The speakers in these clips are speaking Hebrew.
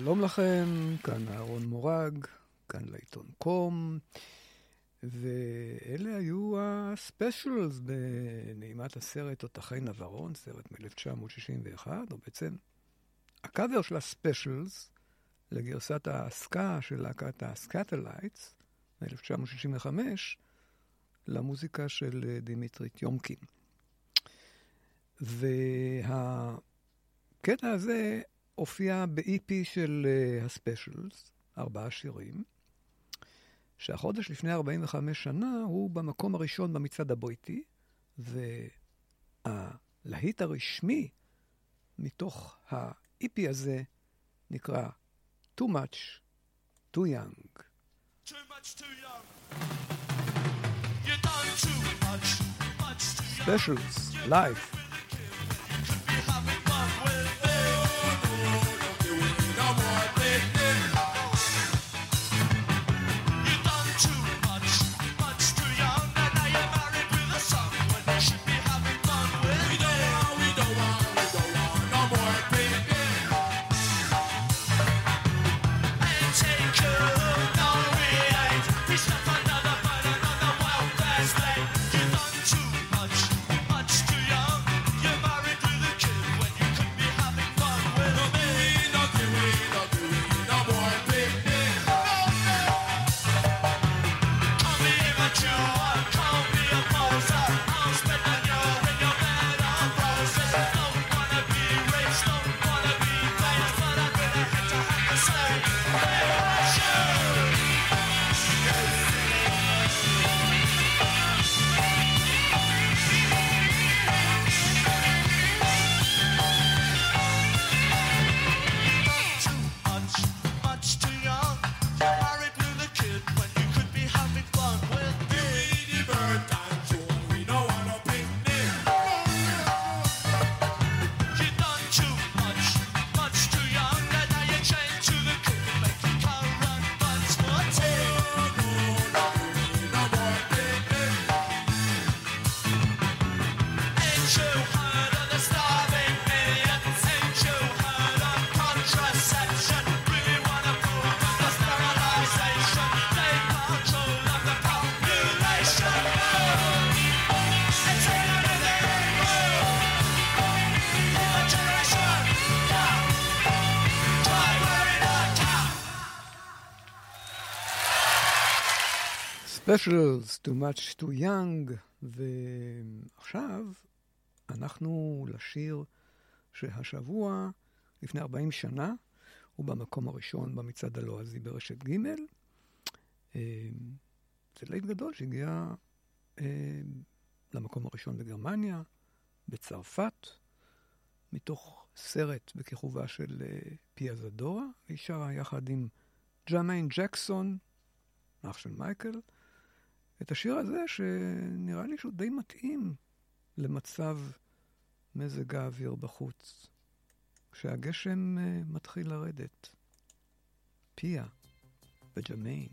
שלום לכם, כאן אהרון מורג, כאן להיטון קום, ואלה היו הספיישלס בנעימת הסרט תותחי נברון, סרט מ-1961, או בעצם הקאבר של הספיישלס לגרסת הסקה של להקת הסקטלייטס מ-1965 למוזיקה של דימיטרי טיומקין. והקטע הזה הופיע ב-EP של uh, הספיישלס, ארבעה שירים, שהחודש לפני 45 שנה הוא במקום הראשון במצעד הבריטי, והלהיט הרשמי מתוך ה-EP הזה נקרא Too Much, Too Young. Too much, too young. You're done too much, much too young. Specials, live. Specials, Too Much Too Young, ועכשיו אנחנו לשיר שהשבוע, לפני 40 שנה, הוא במקום הראשון במצעד הלועזי ברשת ג'. אה, זה ליל גדול שהגיע אה, למקום הראשון בגרמניה, בצרפת, מתוך סרט בכיכובה של אה, פיה זדורה, והיא שרה יחד עם ג'מיין ג'קסון, אח של מייקל, את השיר הזה, שנראה לי שהוא די מתאים למצב מזג האוויר בחוץ, כשהגשם uh, מתחיל לרדת. פיה וג'מיין.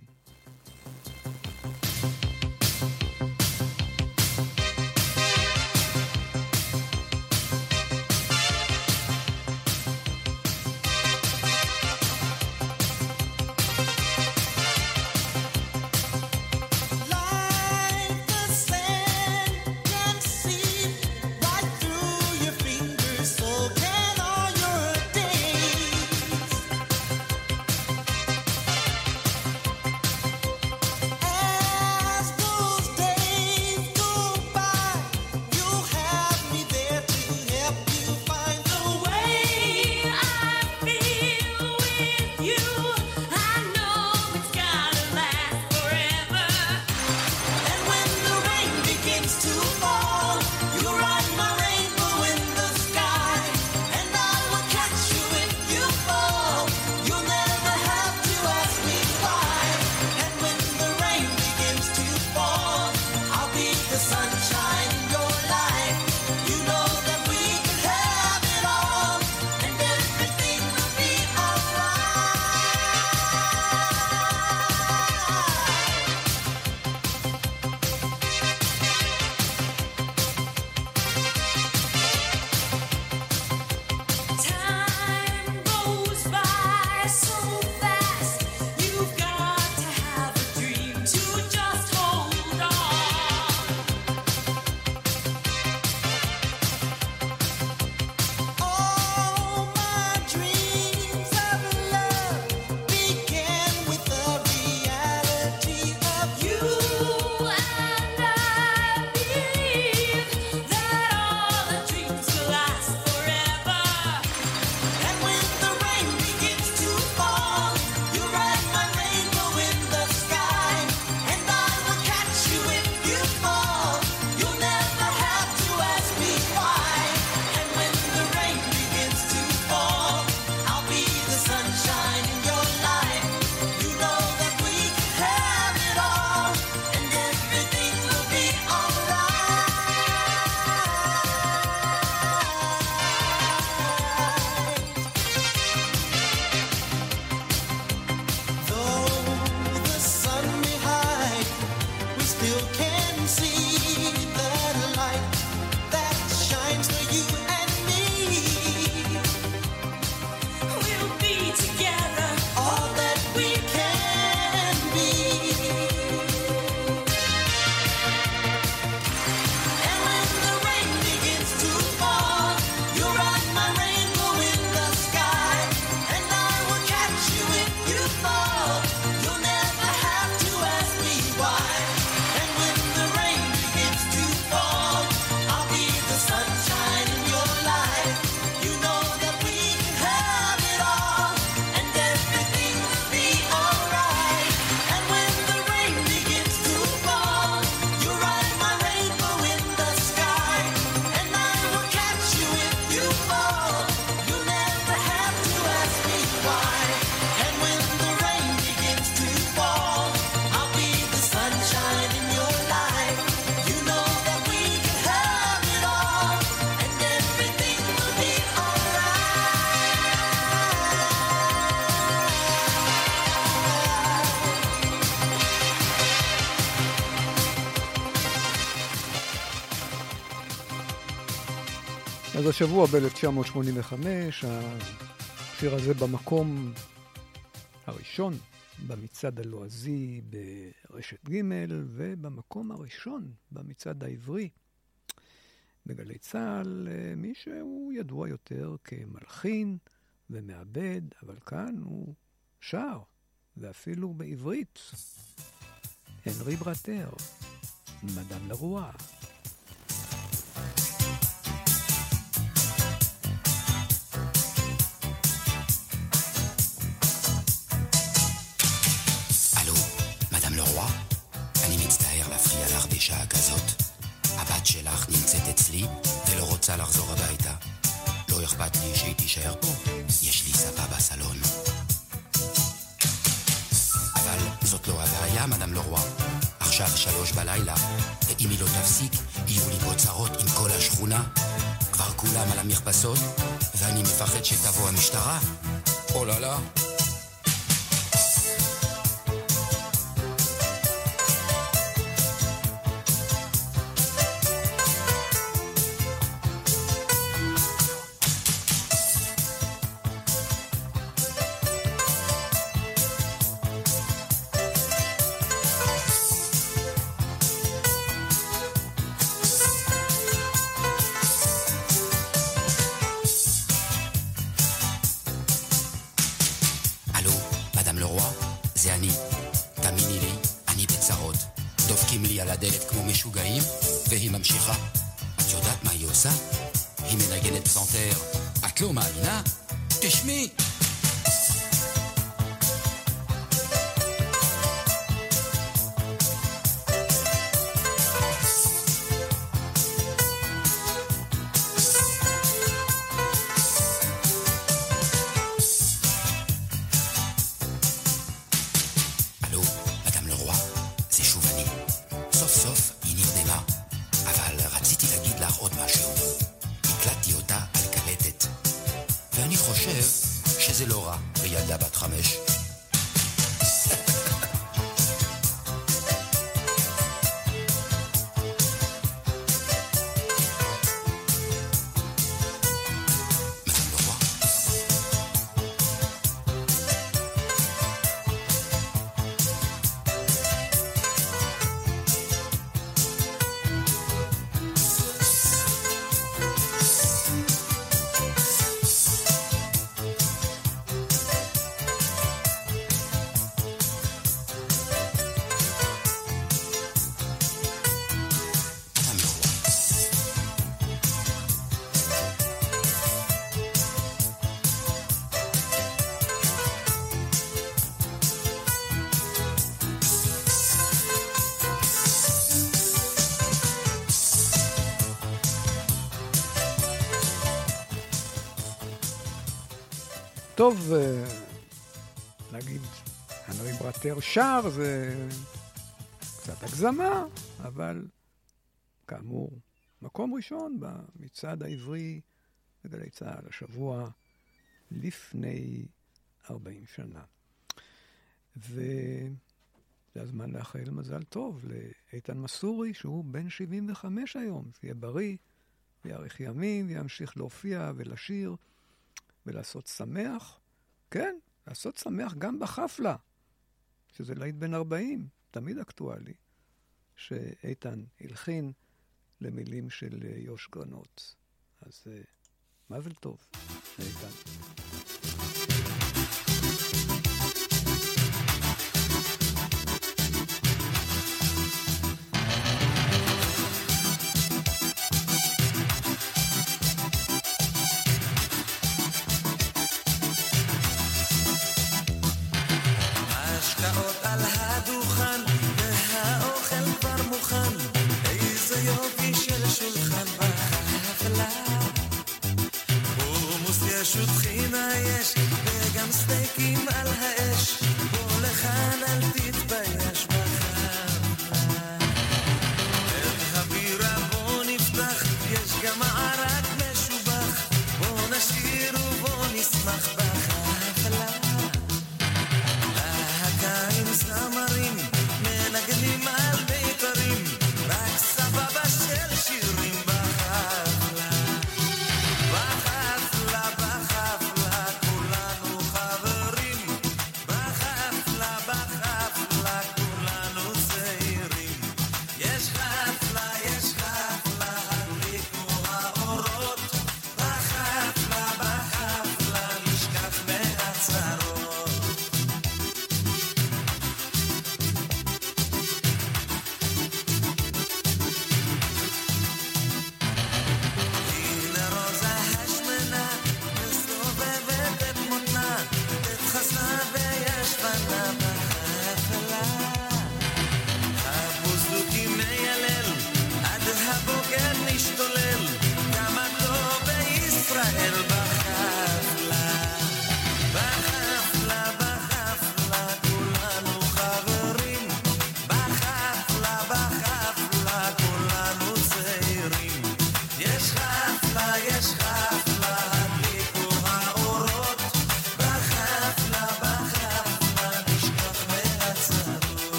השבוע ב-1985, השיר הזה במקום הראשון במצעד הלועזי ברשת ג' ובמקום הראשון במצעד העברי בגלי צה"ל, מי שהוא ידוע יותר כמלחין ומעבד, אבל כאן הוא שר, ואפילו בעברית. הנרי ברטר, מדאם לרואה. תישאר פה, יש לי ספה בסלון. אבל זאת לא הבעיה, מדאם לרוע. עכשיו שלוש בלילה, ואם היא לא תפסיק, יהיו לי פה צרות עם כל השכונה. כבר כולם על המרפסות, ואני מפחד שתבוא המשטרה. או לא לא. טוב, להגיד, הנרי ברטר שר זה קצת הגזמה, אבל כאמור, מקום ראשון במצעד העברי בגלי צה"ל השבוע לפני 40 שנה. וזה הזמן לאחל מזל טוב לאיתן מסורי, שהוא בן 75 היום, שיהיה בריא, ויאריך ימים, וימשיך להופיע ולשיר. ולעשות שמח, כן, לעשות שמח גם בחפלה, שזה להיט בן 40, תמיד אקטואלי, שאיתן הלחין למילים של אה, יוש גרנות. אז אה, מזל טוב, איתן.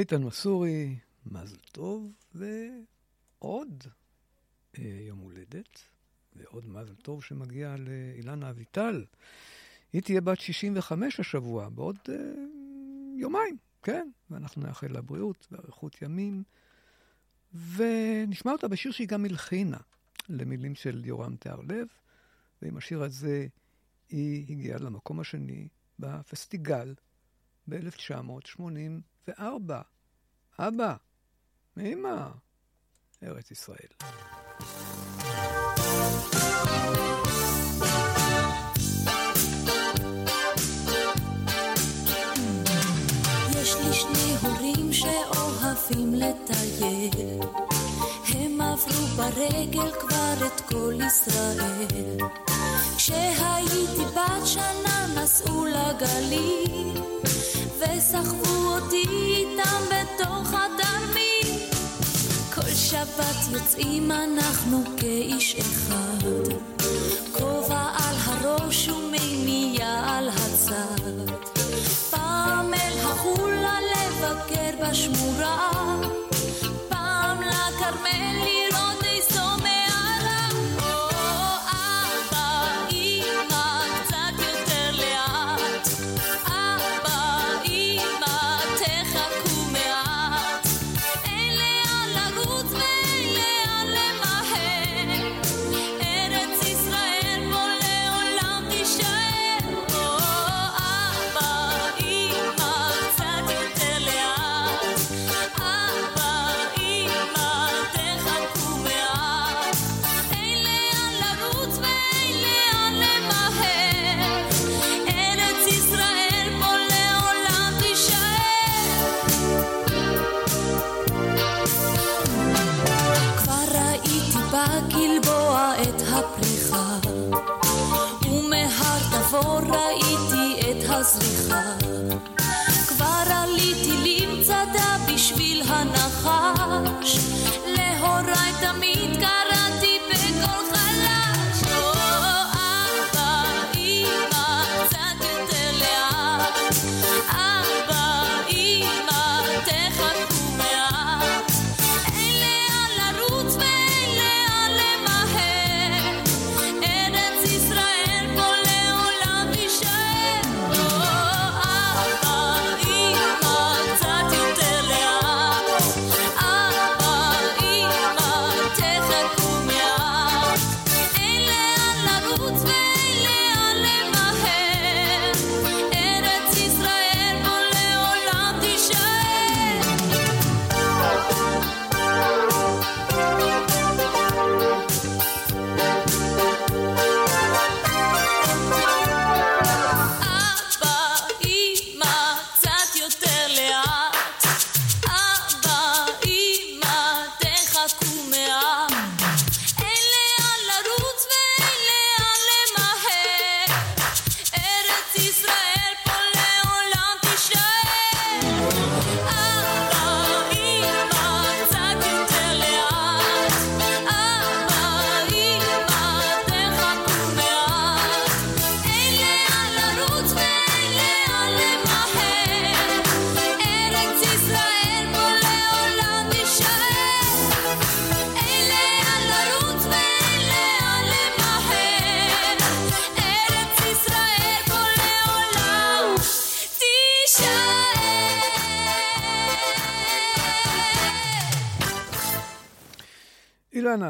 איתן מסורי, מזל טוב, ועוד אה, יום הולדת, ועוד מזל טוב שמגיע לאילנה אביטל. היא תהיה בת 65 השבוע, בעוד אה, יומיים, כן? ואנחנו נאחל לה בריאות ואריכות ימים. ונשמע אותה בשיר שהיא גם הלחינה, למילים של יורם תיארלב, ועם השיר הזה היא הגיעה למקום השני בפסטיגל ב-1984. אבא, אמא, ארץ ישראל. יש לי שני הורים שאוהבים לטייל הם עברו ברגל כבר את כל ישראל כשהייתי בת שנה נסעו לגליל וסחבו אותי איתם בתוך התרמיל. כל שבת יוצאים אנחנו כאיש אחד, כובע על הראש ומימייה על הצד. פעם אל החולה לבקר בשמורה,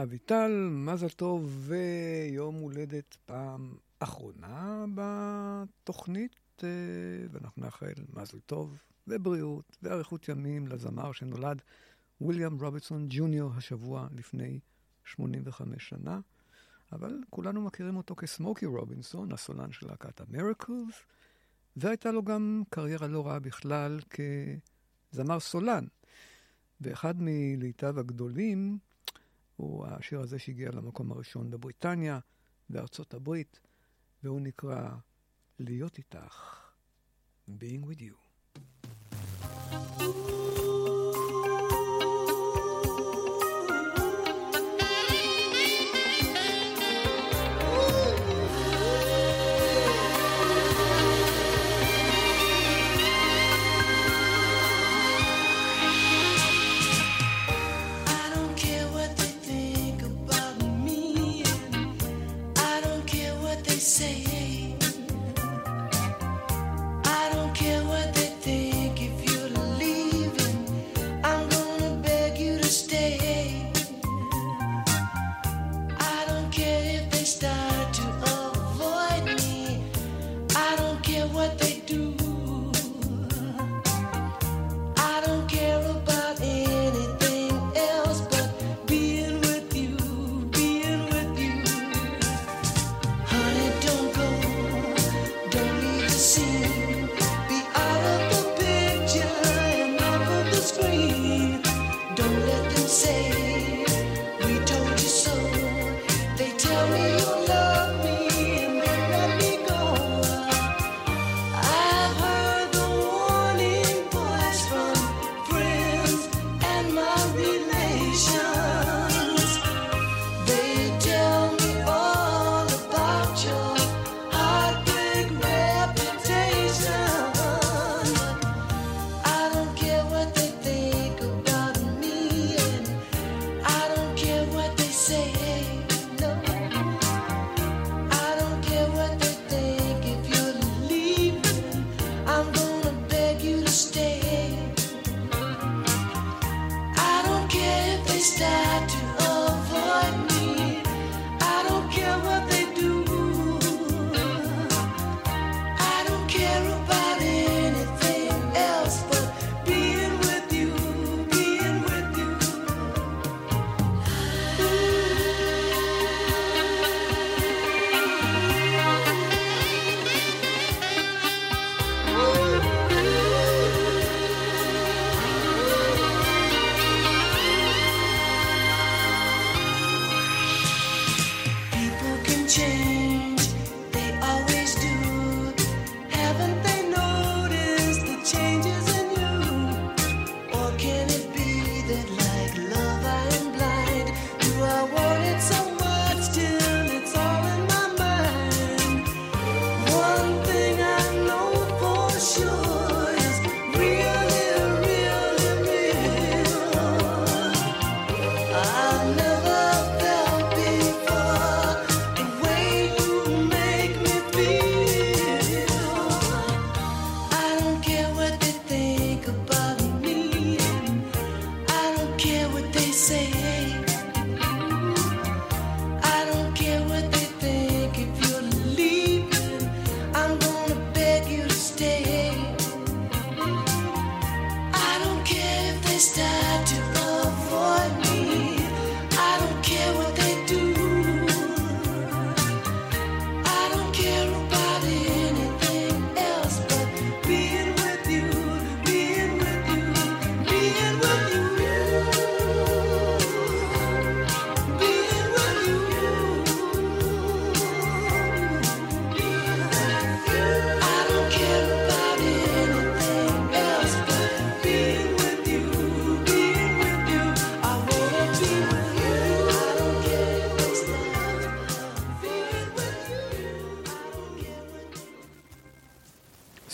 אביטל, מזל טוב ויום הולדת פעם אחרונה בתוכנית, אה, ואנחנו נאחל מזל טוב ובריאות ואריכות ימים לזמר שנולד ויליאם רובינסון ג'וניור השבוע לפני 85 שנה, אבל כולנו מכירים אותו כסמוקי רובינסון, הסולן של להקת המריקלס, והייתה לו גם קריירה לא רעה בכלל כזמר סולן. באחד מלהיטיו הגדולים, הוא השיר הזה שהגיע למקום הראשון בבריטניה, בארצות הברית, והוא נקרא להיות איתך, being with you. thank you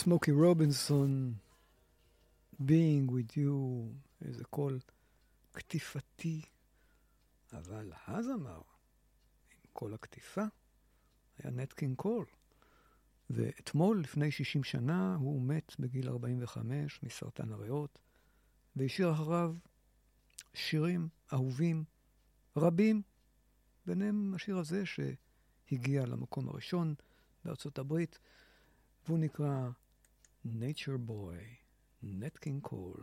סמוקי רובינסון, being with you, איזה קול קטיפתי, אבל הזמר, עם כל הקטיפה, היה נטקין קול. ואתמול, לפני 60 שנה, הוא מת בגיל 45 מסרטן הריאות, והשאיר אחריו שירים אהובים רבים, ביניהם השיר הזה שהגיע למקום הראשון בארצות הברית, והוא נקרא Nature Boy, Nat King Cole.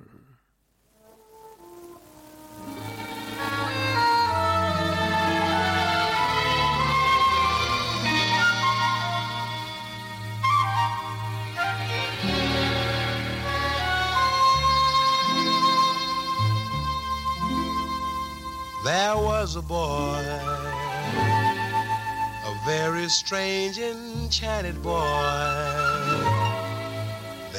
There was a boy, a very strange, enchanted boy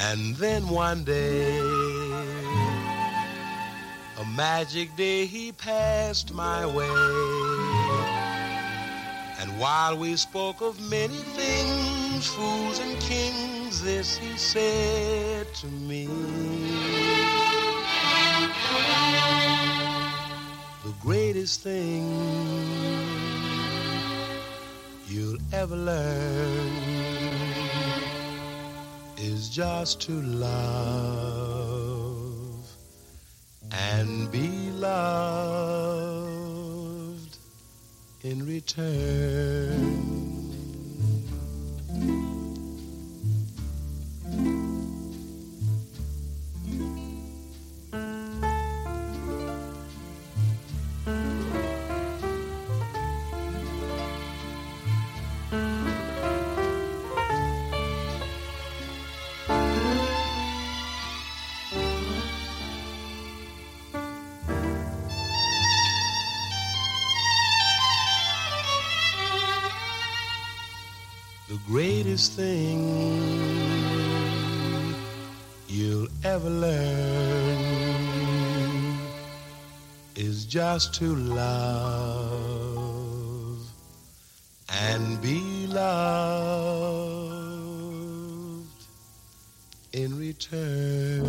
And then one day, a magic day, he passed my way. And while we spoke of many things, fools and kings, this he said to me. The greatest thing you'll ever learn is just to love and be loved in return. Just to love and be loved in return.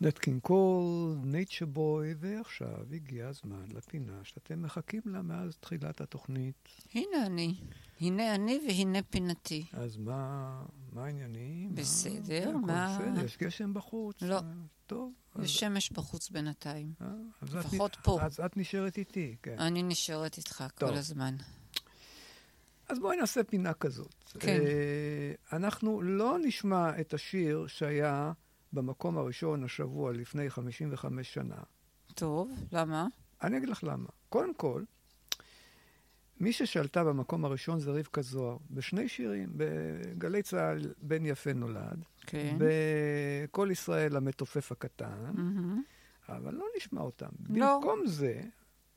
נט קינג קול, Nature Boy, ועכשיו הגיע הזמן לפינה שאתם מחכים לה מאז תחילת התוכנית. הנה אני. הנה אני והנה פינתי. אז מה, מה העניינים? בסדר, מה- בסדר, יש גשם בחוץ. לא. טוב. אז- יש שמש בחוץ בינתיים. אה, לפחות פה. אז את נשארת איתי, כן. אני נשארת איתך טוב. כל הזמן. אז בואי נעשה פינה כזאת. כן. אה, אנחנו לא נשמע את השיר שהיה במקום הראשון השבוע לפני 55 שנה. טוב, למה? אני אגיד לך למה. קודם כל, מי ששלטה במקום הראשון זה רבקה זוהר, בשני שירים, בגלי צה"ל בן יפה נולד, כן. בקול ישראל המתופף הקטן, מהמם. אבל לא נשמע אותם. לא. במקום זה,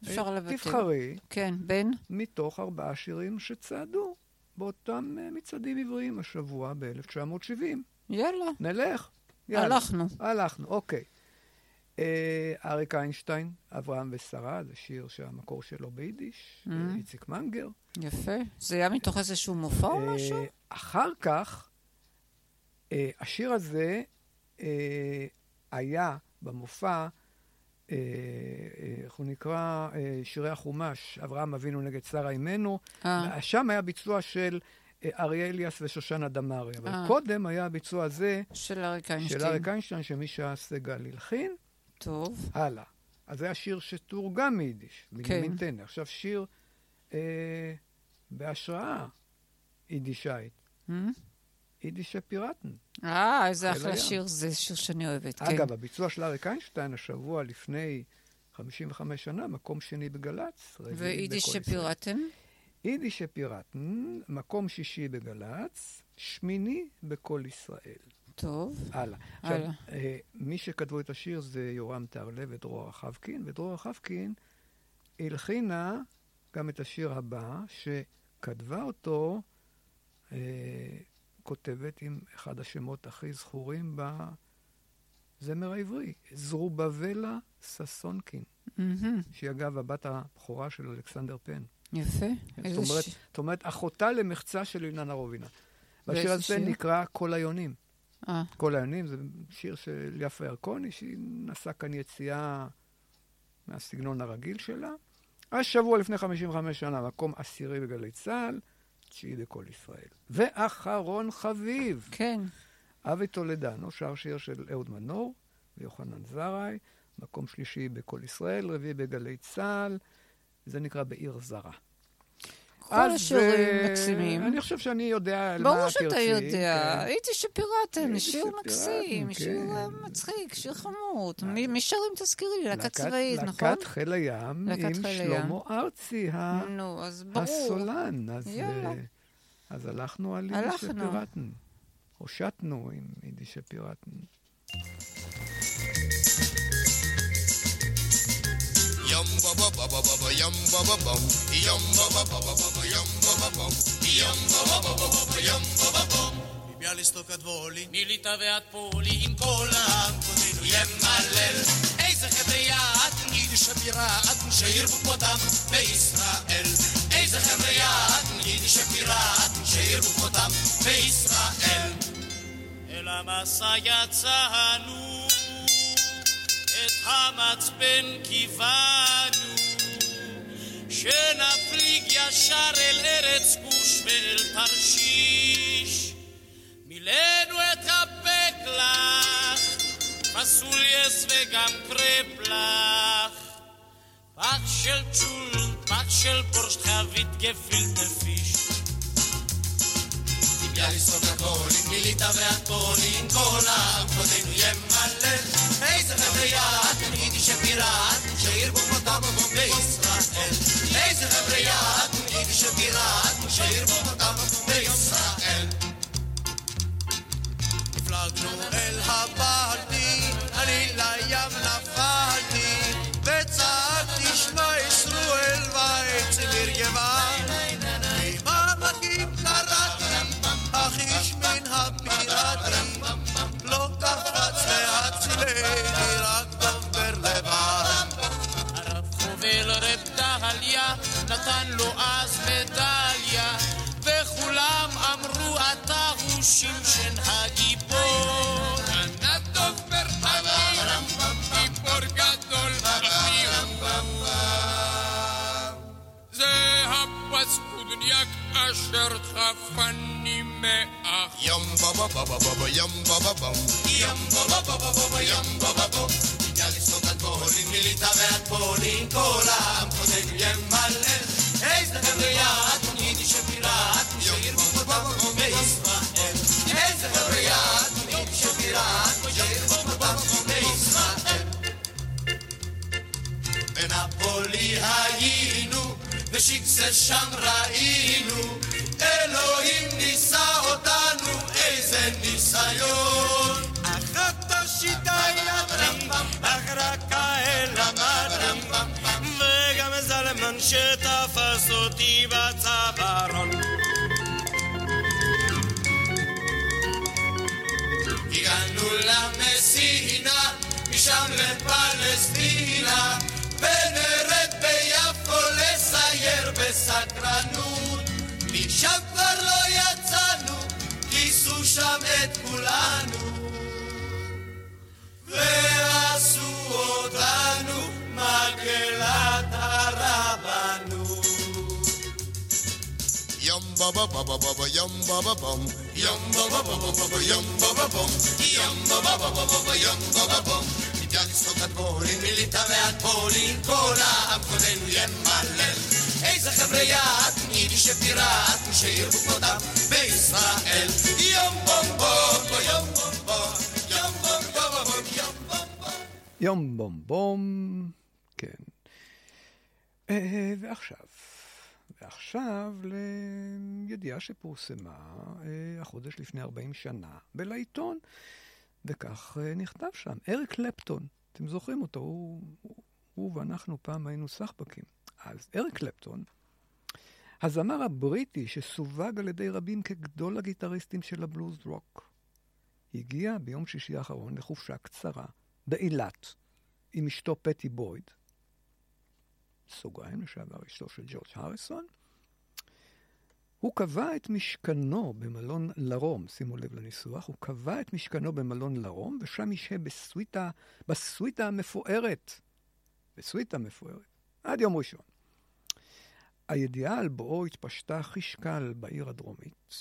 אפשר אה, לוותר. תבחרי כן, בן? מתוך ארבעה שירים שצעדו באותם אה, מצעדים עבריים השבוע ב-1970. יאללה. נלך. יאללה. הלכנו. הלכנו, אוקיי. אה, אריק איינשטיין, אברהם ושרה, זה שיר שהמקור שלו ביידיש, Mm. אה, איציק מנגר. יפה. זה היה מתוך איזשהו מופע או אה, משהו? אחר כך, השיר הזה היה במופע, איך הוא נקרא? שירי החומש, אברהם אבינו נגד שרה אימנו. שם היה ביצוע של אריה אליאס ושושנה דמארי. אבל. קודם היה הביצוע הזה של אריק של איינשטיין. אריק איינשטיין, שמישה סגל הלחין. טוב. הלאה. אז זה היה שיר שתורגם מיידיש, בנימין טנר. עכשיו שיר אה, בהשראה יידישאית. אה? יידיש פיראטן. אה, איזה אחלה. שיר, זה שיר שאני אוהבת, כן. אגב, הביצוע של אריק איינשטיין השבוע לפני 55 שנה, מקום שני בגל"צ. רביעי ויידיש בכל ישראל. שפירטן? יידיש שפירטן, מקום שישי בגל"צ, שמיני בכל ישראל. טוב. הלאה. עכשיו, הלאה. אה, מי שכתבו את השיר זה יורם טהרלב ודרור רחבקין, ודרור רחבקין הלחינה גם את השיר הבא, שכתבה אותו אה, כותבת עם אחד השמות הכי זכורים בזמר העברי, זרובבלה ששונקין, מהמם. שהיא אגב הבת הבכורה של אלכסנדר פן. יפה. זאת אומרת, ש- זאת אומרת, אחותה למחצה של אילנה רובינה. והשיר הזה? נקרא כל היונים. אה, כל היונים זה שיר של יפה ירקוני, שהיא נשאה כאן יציאה מהסגנון הרגיל שלה. השבוע לפני 55 שנה, מקום עשירי בגלי צה"ל, תשיעי בקול ישראל. ואחרון חביב, כן. אבי טולדנו, שר שיר של אהוד מנור ויוחנן זרעי, מקום שלישי בקול ישראל, רביעי בגלי צה"ל, זה נקרא בעיר זרה. כל אז, השירים אה, מקסימים. אני חושב שאני יודע על מה ברור תרצי. שאתה יודע. כן. הייתי שפירטן, שיר מקסים, שיר כן. אה, מצחיק, שיר חמוד. מי מי שר אם תזכירי לי? להקה צבאית, נכון? להקת חיל הים עם שלמה ארצי, ברור. הסולן. אז. אה, הלכנו על יידיש. שפירטן. הושטנו עם יידיש שפירטן. Yum ba ba ba ba ba yum ba ba bum. Yum ba ba ba ba ba yum ba ba bum. Yum ba ba ba ba ba yum ba ba bum. מביאליסטוק עד וולי, מליטא ועד פולי, עם כל העם קודנו ימלל. איזה חבר'ה יעד, יידיש הבירת, שירבו כבודם בישראל. איזה חבר'ה יעד, יידיש הבירת, שירבו כבודם בישראל. אל המסע יצאנו את המצפן כיוונו, שנפליג ישר אל ארץ כוש ואל תרשיש. מילאנו את הבקלח, פסולייס וגם קרפלח. פח של צ'ול, פח של פורשט חבית גפילטה פיש. ביאליסטוק הקולים, מליטא ועד פולין, כל העם קודנו ימלל. איזה חבר'ה יעד, יידיש הפיראט, שירבו כמותם בישראל. איזה חבר'ה יעד, יידיש הפיראט, שירבו כמותם בישראל. הפלגנו אל הבלטי, אני לים נפלתי, וצעקתי שמע ישראל ואצל יגבן. קפץ להצילני, רק דובר לבד. הרב חובל רב דהליה, נתן לו אז מדליה, וכולם אמרו אתה הוא שמשן הגיבור. זה הפסקודניק אשר חפני מאח. ים בבה בבה בבה ים בבה בם. ים בבה בבה בבה ים בבה בם. ביאליסטוק עד פולין, מליטא ועד פולין, כל העם קודנו ימלל. איזה חבר'ה יעד, יידיש הפיראט, שירבו כמותם בישראל. איזה חבר'ה יעד, יידיש הפיראט, שירבו כמותם בישראל. בנפולי היינו, ושיקסל שם ראינו, אלוהים ניסה אותנו, איזה ניסיון. אחת השיטה ידעתי, אך רק האל למדתי, וגם זלמן שתפס שם את כולנו, ועשו אותנו מקהלת הרבנות. Yum ba ba ba ba ba ba yum ba ba bum. Yum ba ba ba ba ba ba yum ba ba bum. Yum ba ba ba ba ba ba yum ba ba bum. ביאליסטוק עד פולין, מליטא ועד פולין, כל העם קודנו ימלל. איזה חבר'ה יעד, יידיש שפיראט, שירבו כבודם בישראל. יום בום בום בו יום בום בום, יום בום בום בום יום בום בום. יום בום בום, כן. אה, ועכשיו, ועכשיו לידיעה שפורסמה אה, החודש לפני 40 שנה בלעיתון, וכך אה, נכתב שם, אריק קלפטון, אתם זוכרים אותו, הוא, הוא, הוא ואנחנו פעם היינו סחבקים. אז אריק קלפטון, הזמר הבריטי שסווג על ידי רבים כגדול הגיטריסטים של הבלוז רוק, הגיע ביום שישי האחרון לחופשה קצרה באילת עם אשתו פטי בויד, סוגריים לשעבר אשתו של ג'ורג' הריסון. הוא קבע את משכנו במלון לרום, שימו לב לניסוח, הוא קבע את משכנו במלון לרום, ושם ישהה בסוויטה, בסוויטה המפוארת, בסוויטה המפוארת, עד יום ראשון. הידיעה על בואו התפשטה חישקל בעיר הדרומית,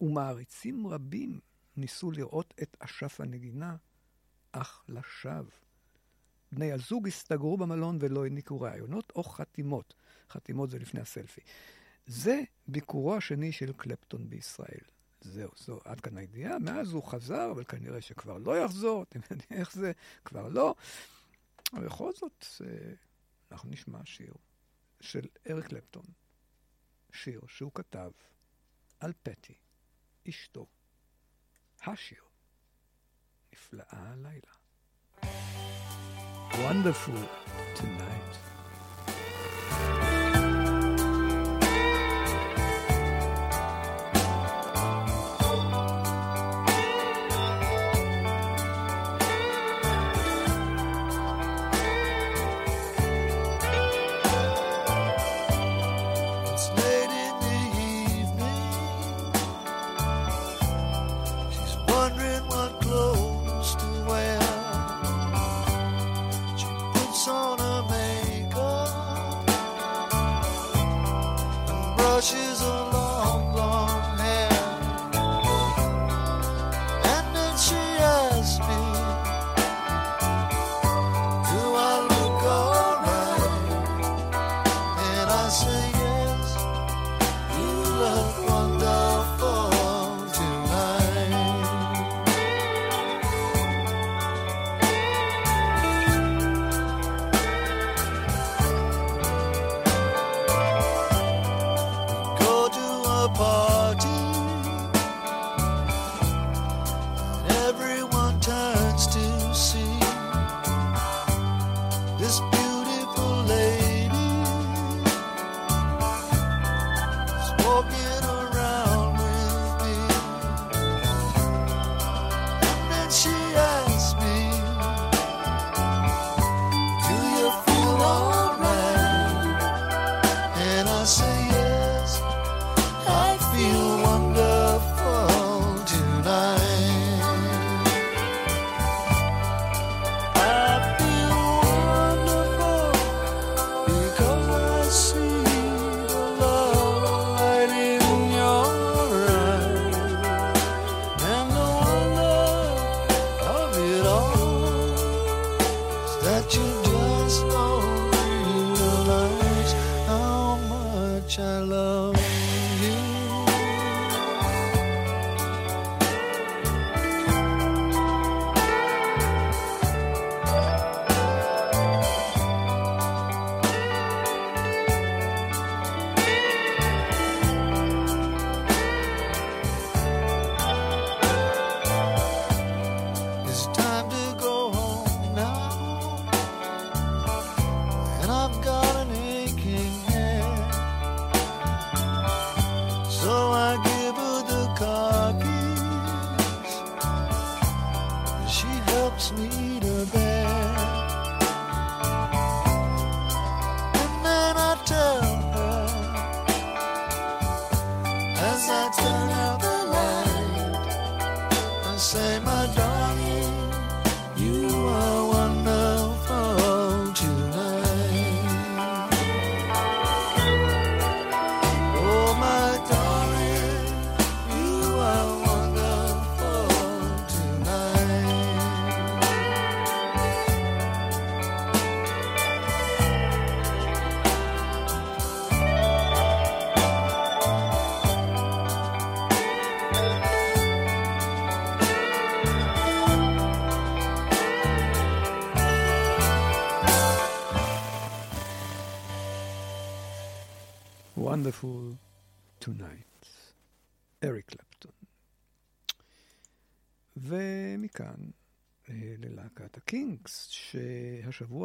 ומעריצים רבים ניסו לראות את אשף הנגינה, אך לשווא. בני הזוג הסתגרו במלון ולא העניקו ראיונות או חתימות. חתימות זה לפני הסלפי. זה ביקורו השני של קלפטון בישראל. זהו, זו עד כאן הידיעה. מאז הוא חזר, אבל כנראה שכבר לא יחזור, אתם יודעים איך זה, כבר לא. אבל בכל זאת, אה, אנחנו נשמע שיר של אריק קלפטון. שיר שהוא כתב על פטי, אשתו. השיר. נפלאה הלילה. Wonderful tonight.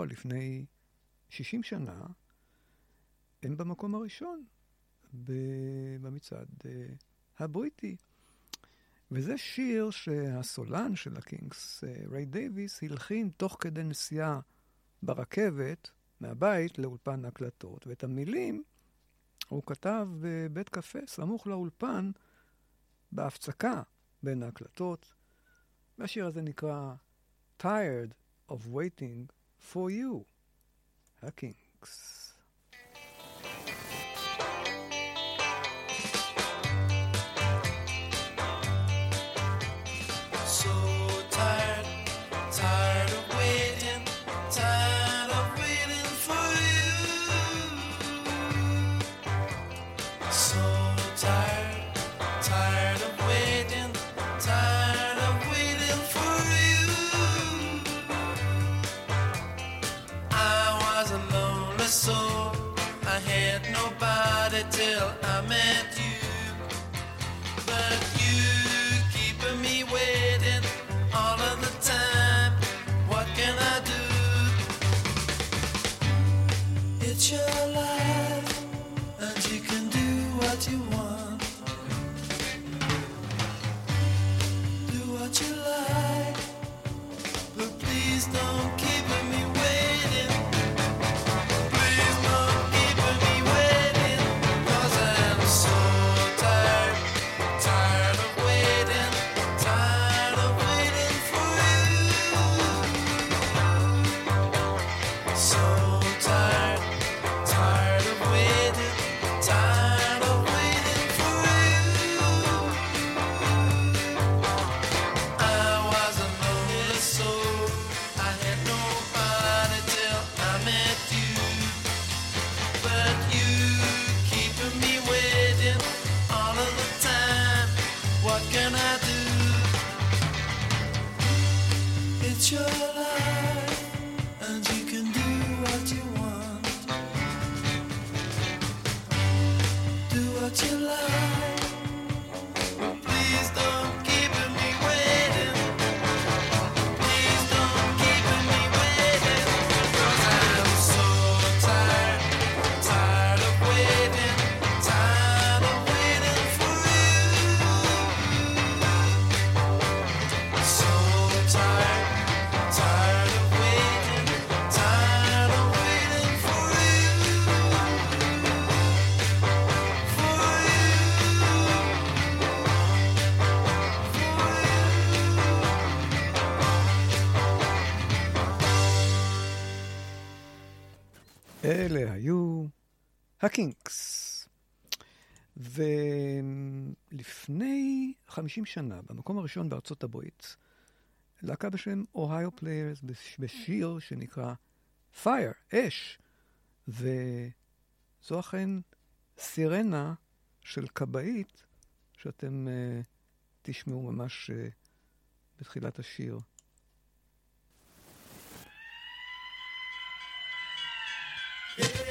לפני 60 שנה הם במקום הראשון במצעד אה, הבריטי. וזה שיר שהסולן של הקינגס, אה, ריי דייוויס, הלחין תוך כדי נסיעה ברכבת מהבית לאולפן ההקלטות, ואת המילים הוא כתב בבית קפה סמוך לאולפן בהפצקה בין ההקלטות, והשיר הזה נקרא Tired of Waiting for You, הקינגס. הקינקס. ולפני 50 שנה, במקום הראשון בארצות הברית, להקה בשם אוהיו פליירס בשיר שנקרא Fire, אש, וזו אכן סירנה של כבאית שאתם אה, תשמעו ממש אה, בתחילת השיר. Yeah.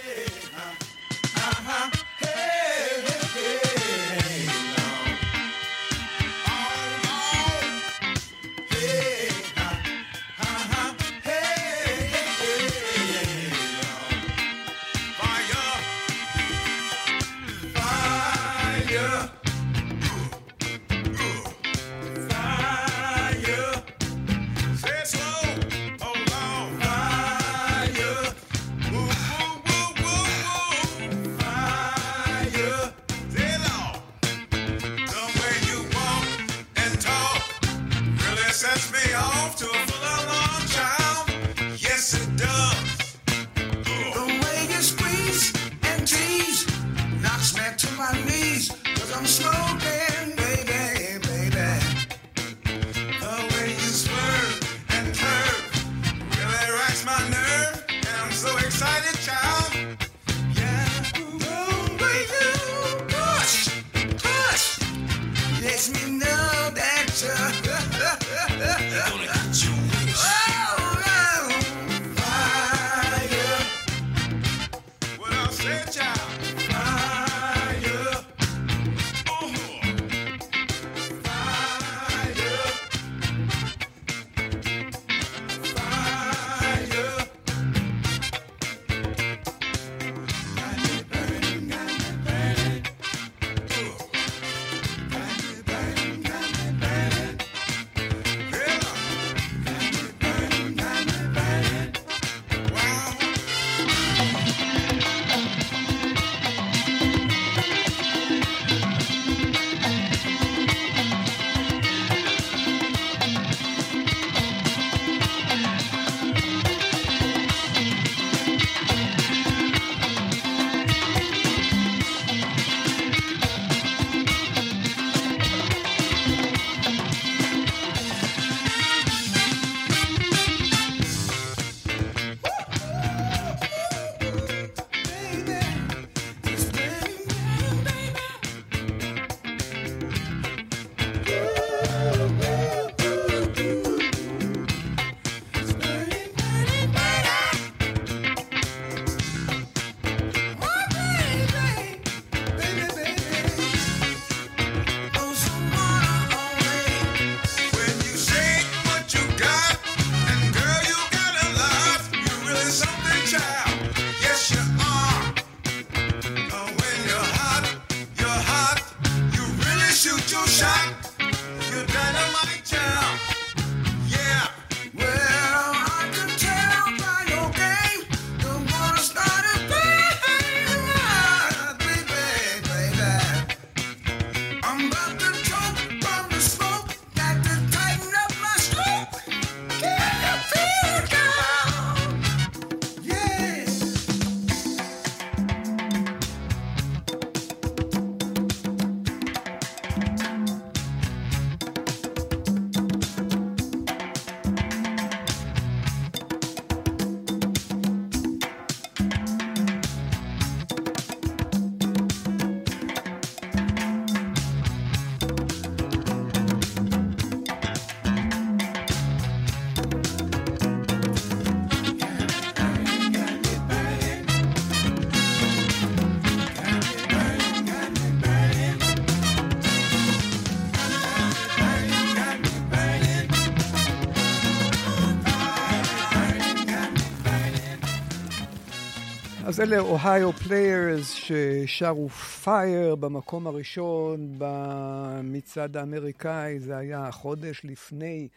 אז אלה אוהיו פליירס ששרו Fire במקום הראשון במצעד האמריקאי, זה היה חודש לפני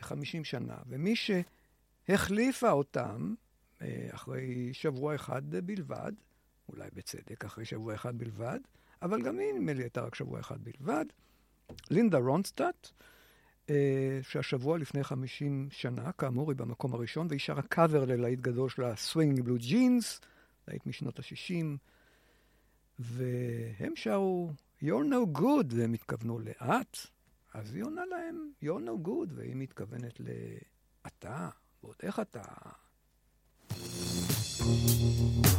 50 שנה. ומי שהחליפה אותם אה, אחרי שבוע אחד בלבד, אולי בצדק, אחרי שבוע אחד בלבד, אבל גם היא נדמה לי הייתה רק שבוע אחד בלבד, לינדה רונסטאט, אה, שהשבוע לפני 50 שנה, כאמור, היא במקום הראשון, והיא שרה קאבר ללהיט גדול שלה, סווינג בלו ג'ינס, להיט משנות ה-60, והם שרו You're no good, והם התכוונו לאט, אז היא עונה להם You're no good, והיא מתכוונת לאתה, ועוד איך אתה. Feeling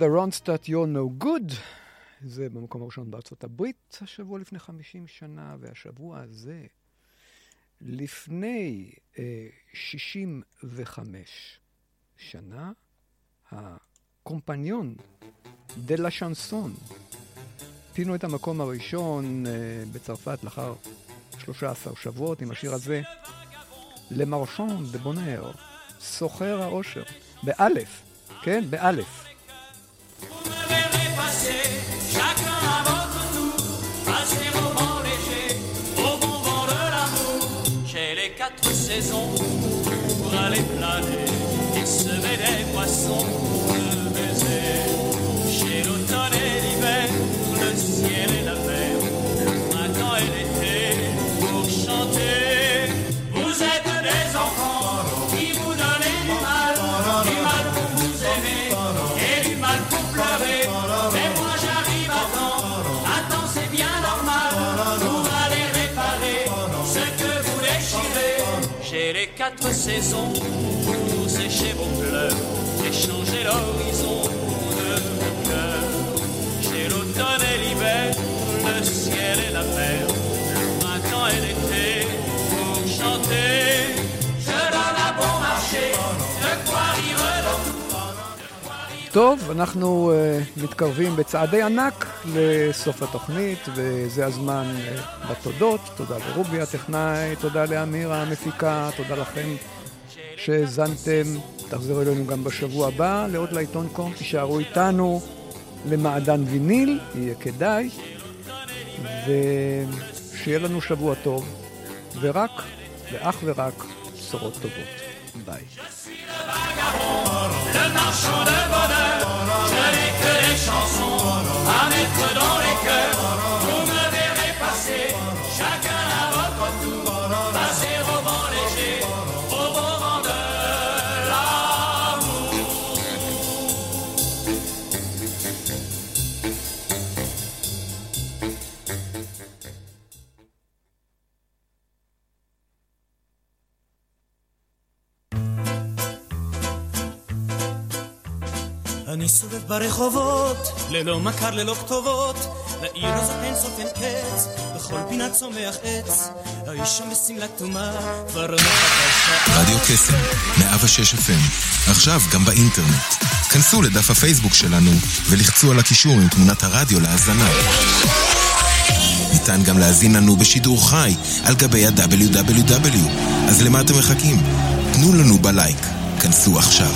לינדה רונסטאט, You're no good. זה במקום הראשון בארצות הברית, השבוע לפני 50 שנה, והשבוע הזה, לפני אה, 65 שנה, הקומפניון דה לה שנסון פינו את המקום הראשון אה, בצרפת לאחר 13 שבועות עם השיר הזה, למרשון דה בונר, סוחר העושר, באלף, כן, באלף. Pour aller planer et semer des poissons de baisers. Chez l'automne et l'hiver, le ciel et la mer, saison pour sécher vos pleurs, échanger l'or טוב, אנחנו uh, מתקרבים בצעדי ענק לסוף התוכנית, וזה הזמן uh, בתודות. תודה לרובי הטכנאי, תודה לאמירה המפיקה, תודה לכם שהאזנתם. תחזרו אלינו גם בשבוע הבא, לעוד לעיתון קום, תישארו איתנו למעדן ויניל, יהיה כדאי, ושיהיה לנו שבוע טוב, ורק, ואך ורק, בשורות טובות. ביי. Le marchand de bonheur, je n'ai que des chansons à mettre dans les סובב ברחובות, ללא מכר, ללא כתובות, לעיר הזאת אין סוף אין קץ, בכל פינה צומח עץ, האיש בשמלה כתומה, כבר לא חדשה. רדיו קסם, 106 FM, עכשיו גם באינטרנט. כנסו לדף הפייסבוק שלנו ולחצו על הקישור עם תמונת הרדיו להאזנה. ניתן גם להזין לנו בשידור חי על גבי ה-WW. אז למה אתם מחכים? תנו לנו בלייק. כנסו עכשיו.